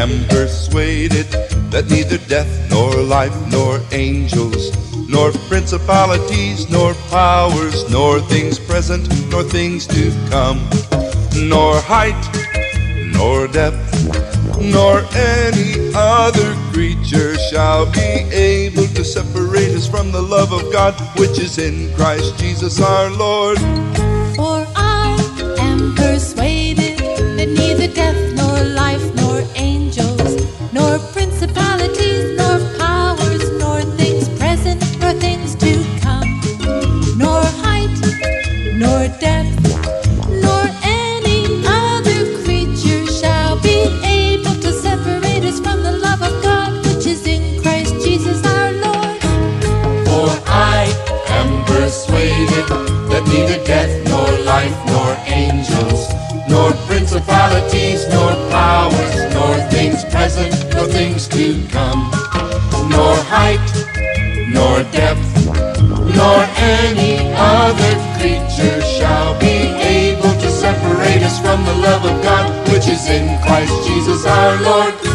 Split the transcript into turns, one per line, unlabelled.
am persuaded that neither death nor life nor angels nor principalities nor powers nor things present nor things to come nor height nor depth nor any other creature shall be able to separate us from the love of God which is in Christ Jesus our Lord.
made that neither death nor life nor angels, nor principalities nor powers, nor things present nor things to come, nor height nor depth, nor any other creature shall be able to separate us from the love of God which is in Christ Jesus our Lord.